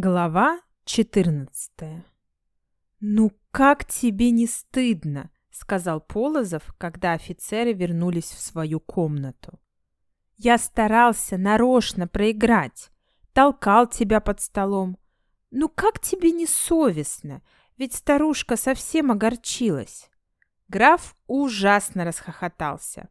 Глава 14 «Ну как тебе не стыдно?» — сказал Полозов, когда офицеры вернулись в свою комнату. «Я старался нарочно проиграть, толкал тебя под столом. Ну как тебе не совестно? Ведь старушка совсем огорчилась». Граф ужасно расхохотался.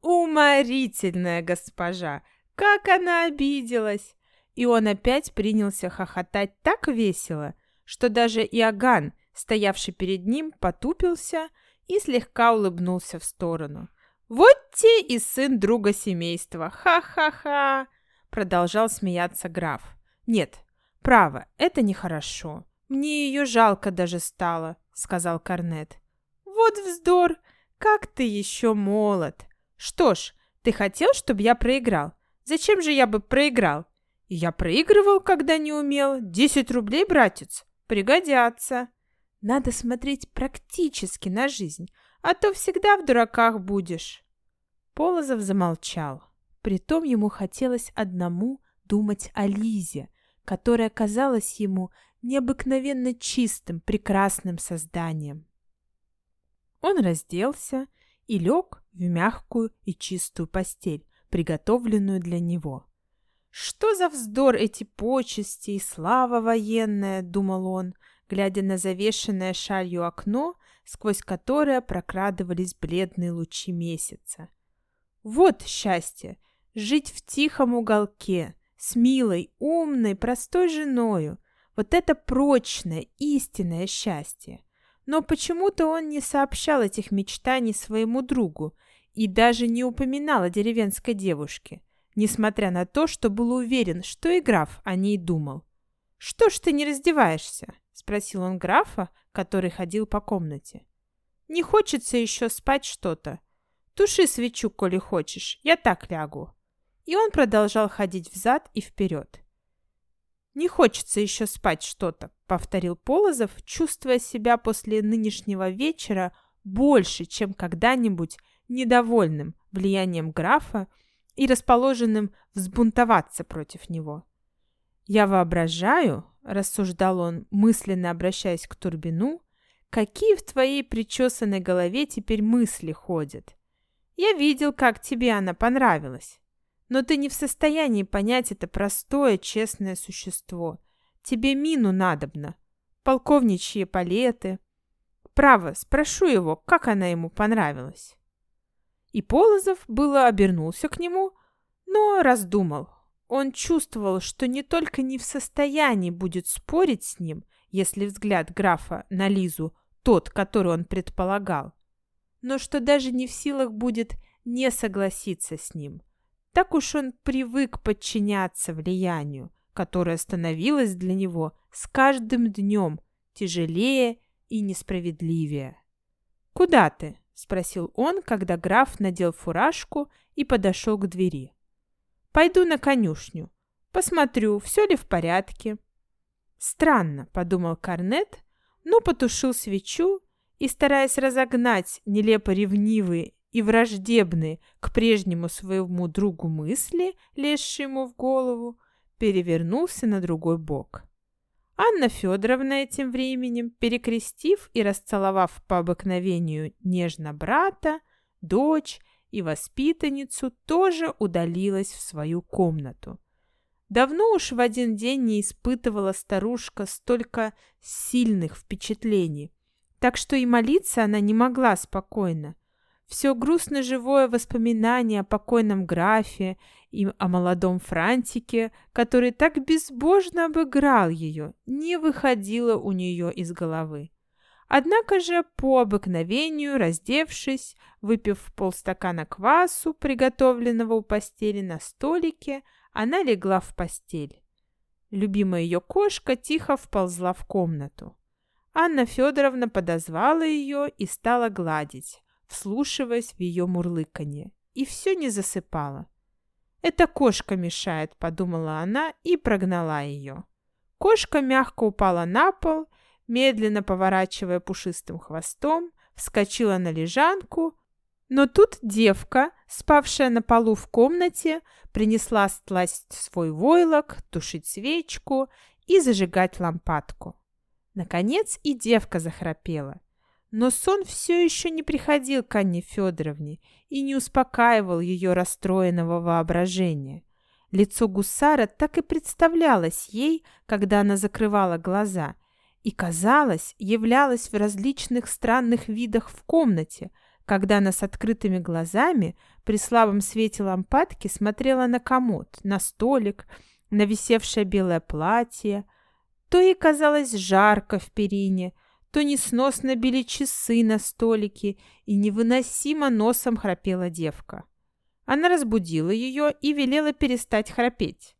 «Уморительная госпожа! Как она обиделась! И он опять принялся хохотать так весело, что даже Иоганн, стоявший перед ним, потупился и слегка улыбнулся в сторону. «Вот те и сын друга семейства! Ха-ха-ха!» Продолжал смеяться граф. «Нет, право, это нехорошо. Мне ее жалко даже стало», — сказал Корнет. «Вот вздор! Как ты еще молод! Что ж, ты хотел, чтобы я проиграл? Зачем же я бы проиграл? Я проигрывал, когда не умел. Десять рублей, братец, пригодятся. Надо смотреть практически на жизнь, а то всегда в дураках будешь. Полозов замолчал. Притом ему хотелось одному думать о Лизе, которая казалась ему необыкновенно чистым, прекрасным созданием. Он разделся и лег в мягкую и чистую постель, приготовленную для него. «Что за вздор эти почести и слава военная!» — думал он, глядя на завешенное шалью окно, сквозь которое прокрадывались бледные лучи месяца. «Вот счастье! Жить в тихом уголке, с милой, умной, простой женою. Вот это прочное, истинное счастье!» Но почему-то он не сообщал этих мечтаний своему другу и даже не упоминал о деревенской девушке — несмотря на то, что был уверен, что и граф о ней думал. «Что ж ты не раздеваешься?» — спросил он графа, который ходил по комнате. «Не хочется еще спать что-то. Туши свечу, коли хочешь, я так лягу». И он продолжал ходить взад и вперед. «Не хочется еще спать что-то», — повторил Полозов, чувствуя себя после нынешнего вечера больше, чем когда-нибудь недовольным влиянием графа и расположенным взбунтоваться против него. «Я воображаю», — рассуждал он, мысленно обращаясь к Турбину, «какие в твоей причесанной голове теперь мысли ходят. Я видел, как тебе она понравилась. Но ты не в состоянии понять это простое, честное существо. Тебе мину надобно, полковничьи палеты. Право, спрошу его, как она ему понравилась». И Полозов было обернулся к нему, но раздумал. Он чувствовал, что не только не в состоянии будет спорить с ним, если взгляд графа на Лизу тот, который он предполагал, но что даже не в силах будет не согласиться с ним. Так уж он привык подчиняться влиянию, которое становилось для него с каждым днем тяжелее и несправедливее. «Куда ты?» — спросил он, когда граф надел фуражку и подошел к двери. «Пойду на конюшню. Посмотрю, все ли в порядке». «Странно», — подумал Корнет, но потушил свечу и, стараясь разогнать нелепо ревнивые и враждебные к прежнему своему другу мысли, лезшие ему в голову, перевернулся на другой бок. Анна Федоровна этим временем, перекрестив и расцеловав по обыкновению нежно брата, дочь и воспитанницу, тоже удалилась в свою комнату. Давно уж в один день не испытывала старушка столько сильных впечатлений, так что и молиться она не могла спокойно. Все грустно живое воспоминание о покойном графе и о молодом Франтике, который так безбожно обыграл ее, не выходило у нее из головы. Однако же, по обыкновению, раздевшись, выпив полстакана квасу, приготовленного у постели на столике, она легла в постель. Любимая ее кошка тихо вползла в комнату. Анна Федоровна подозвала ее и стала гладить, вслушиваясь в ее мурлыканье, и все не засыпала. «Это кошка мешает», — подумала она и прогнала ее. Кошка мягко упала на пол, медленно поворачивая пушистым хвостом, вскочила на лежанку, но тут девка, спавшая на полу в комнате, принесла стласть свой войлок, тушить свечку и зажигать лампадку. Наконец и девка захрапела. Но сон все еще не приходил к Анне Федоровне и не успокаивал ее расстроенного воображения. Лицо гусара так и представлялось ей, когда она закрывала глаза, и, казалось, являлось в различных странных видах в комнате, когда она с открытыми глазами при слабом свете лампадки смотрела на комод, на столик, на висевшее белое платье. То ей казалось жарко в перине, то несносно били часы на столике, и невыносимо носом храпела девка. Она разбудила ее и велела перестать храпеть.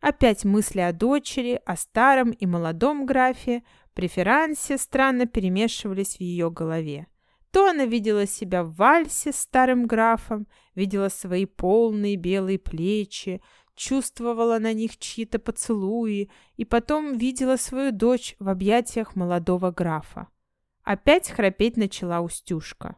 Опять мысли о дочери, о старом и молодом графе, преферансе странно перемешивались в ее голове. То она видела себя в вальсе с старым графом, видела свои полные белые плечи, чувствовала на них чьи-то поцелуи и потом видела свою дочь в объятиях молодого графа. Опять храпеть начала Устюшка.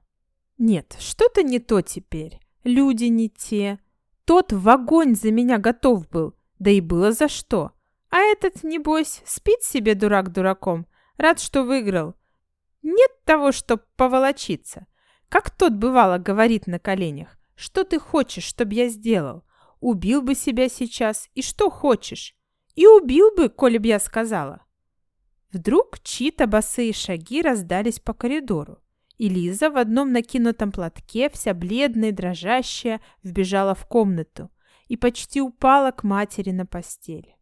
Нет, что-то не то теперь. Люди не те. Тот в огонь за меня готов был, да и было за что. А этот, небось, спит себе дурак дураком, рад, что выиграл. Нет того, чтоб поволочиться. Как тот, бывало, говорит на коленях. Что ты хочешь, чтоб я сделал? Убил бы себя сейчас, и что хочешь? И убил бы, коли б я сказала. Вдруг чьи-то босые шаги раздались по коридору, и Лиза в одном накинутом платке, вся бледная и дрожащая, вбежала в комнату и почти упала к матери на постель.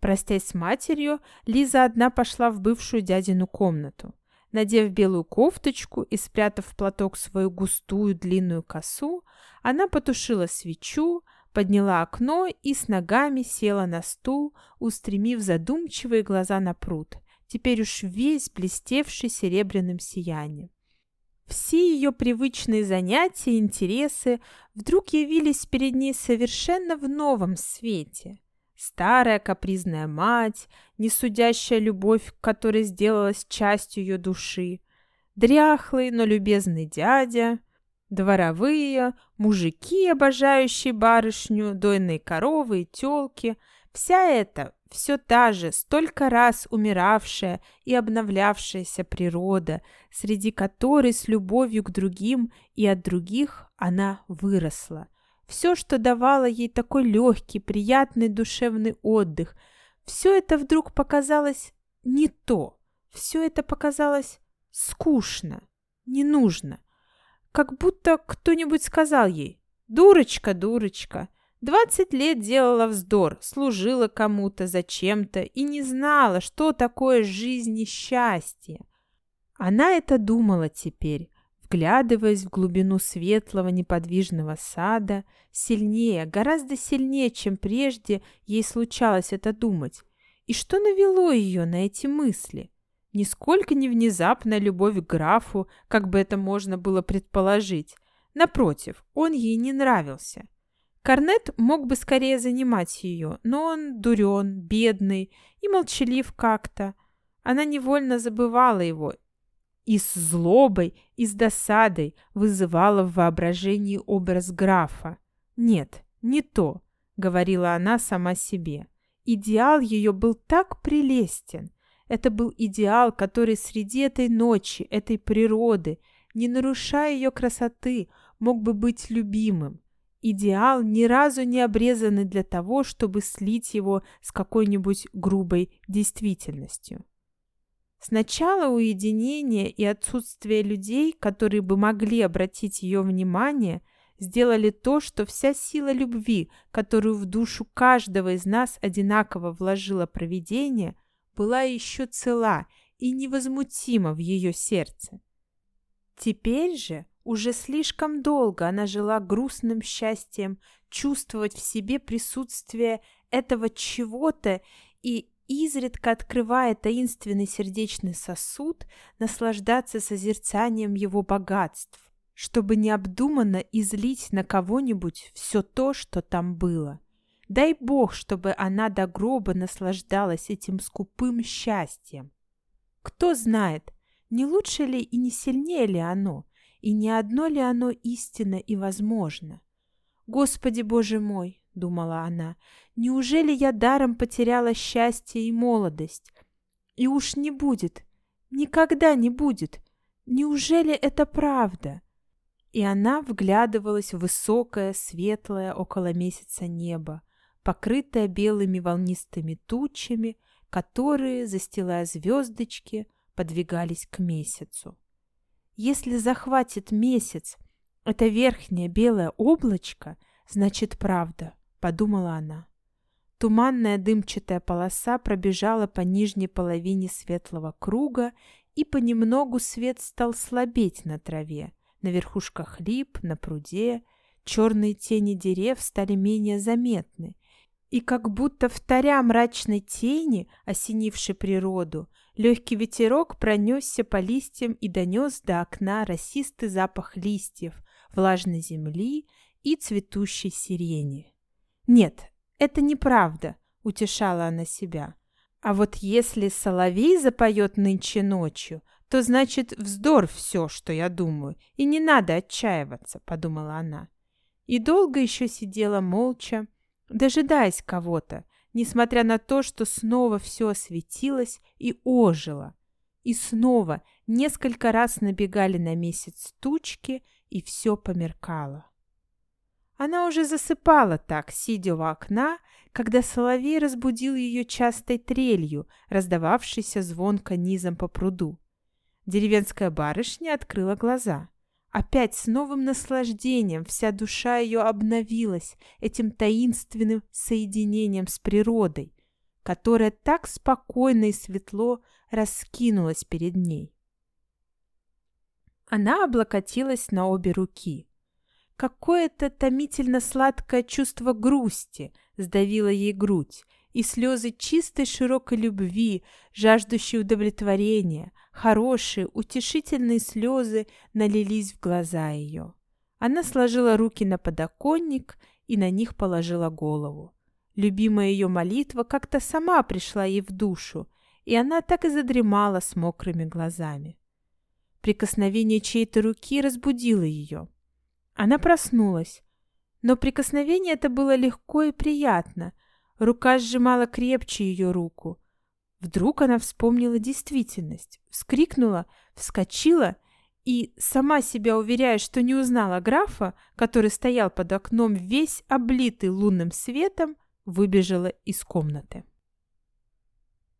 Простясь с матерью, Лиза одна пошла в бывшую дядину комнату. Надев белую кофточку и спрятав в платок свою густую длинную косу, она потушила свечу, подняла окно и с ногами села на стул, устремив задумчивые глаза на пруд, теперь уж весь блестевший серебряным сиянием. Все ее привычные занятия и интересы вдруг явились перед ней совершенно в новом свете. Старая капризная мать, несудящая любовь, которая сделалась частью ее души, дряхлый, но любезный дядя, дворовые, мужики, обожающие барышню, дойные коровы и тёлки — Вся эта, все та же, столько раз умиравшая и обновлявшаяся природа, среди которой с любовью к другим и от других она выросла. Все, что давало ей такой легкий, приятный душевный отдых, все это вдруг показалось не то, все это показалось скучно, не нужно. Как будто кто-нибудь сказал ей «Дурочка, дурочка, Двадцать лет делала вздор, служила кому-то зачем-то и не знала, что такое жизнь и счастье. Она это думала теперь, вглядываясь в глубину светлого неподвижного сада, сильнее, гораздо сильнее, чем прежде ей случалось это думать. И что навело ее на эти мысли? Нисколько не внезапная любовь к графу, как бы это можно было предположить. Напротив, он ей не нравился. Корнет мог бы скорее занимать ее, но он дурен, бедный и молчалив как-то. Она невольно забывала его и с злобой, и с досадой вызывала в воображении образ графа. «Нет, не то», — говорила она сама себе. Идеал ее был так прелестен. Это был идеал, который среди этой ночи, этой природы, не нарушая ее красоты, мог бы быть любимым идеал, ни разу не обрезанный для того, чтобы слить его с какой-нибудь грубой действительностью. Сначала уединение и отсутствие людей, которые бы могли обратить ее внимание, сделали то, что вся сила любви, которую в душу каждого из нас одинаково вложило провидение, была еще цела и невозмутима в ее сердце. Теперь же уже слишком долго она жила грустным счастьем чувствовать в себе присутствие этого чего-то и, изредка открывая таинственный сердечный сосуд, наслаждаться созерцанием его богатств, чтобы необдуманно излить на кого-нибудь все то, что там было. Дай Бог, чтобы она до гроба наслаждалась этим скупым счастьем. Кто знает, не лучше ли и не сильнее ли оно, и не одно ли оно истинно и возможно? Господи Боже мой, — думала она. «Неужели я даром потеряла счастье и молодость? И уж не будет, никогда не будет. Неужели это правда?» И она вглядывалась в высокое, светлое, около месяца небо, покрытое белыми волнистыми тучами, которые, застилая звездочки, подвигались к месяцу. Если захватит месяц это верхнее белое облачко, значит правда, подумала она. Туманная дымчатая полоса пробежала по нижней половине светлого круга, и понемногу свет стал слабеть на траве, на верхушках лип, на пруде. Черные тени дерев стали менее заметны, и как будто вторя мрачной тени, осенившей природу, легкий ветерок пронесся по листьям и донес до окна росистый запах листьев, влажной земли и цветущей сирени. «Нет, это неправда», — утешала она себя. «А вот если соловей запоет нынче ночью, то значит вздор все, что я думаю, и не надо отчаиваться», — подумала она. И долго еще сидела молча, дожидаясь кого-то, несмотря на то, что снова все осветилось и ожило. И снова несколько раз набегали на месяц тучки, и все померкало. Она уже засыпала так, сидя у окна, когда соловей разбудил ее частой трелью, раздававшейся звонко низом по пруду. Деревенская барышня открыла глаза. Опять с новым наслаждением вся душа ее обновилась этим таинственным соединением с природой, которая так спокойно и светло раскинулась перед ней. Она облокотилась на обе руки. Какое-то томительно сладкое чувство грусти сдавило ей грудь, и слезы чистой широкой любви, жаждущей удовлетворения, хорошие, утешительные слезы налились в глаза ее. Она сложила руки на подоконник и на них положила голову. Любимая ее молитва как-то сама пришла ей в душу, и она так и задремала с мокрыми глазами. Прикосновение чьей-то руки разбудило ее. Она проснулась, но прикосновение это было легко и приятно – Рука сжимала крепче ее руку. Вдруг она вспомнила действительность, вскрикнула, вскочила и, сама себя уверяя, что не узнала графа, который стоял под окном весь облитый лунным светом, выбежала из комнаты.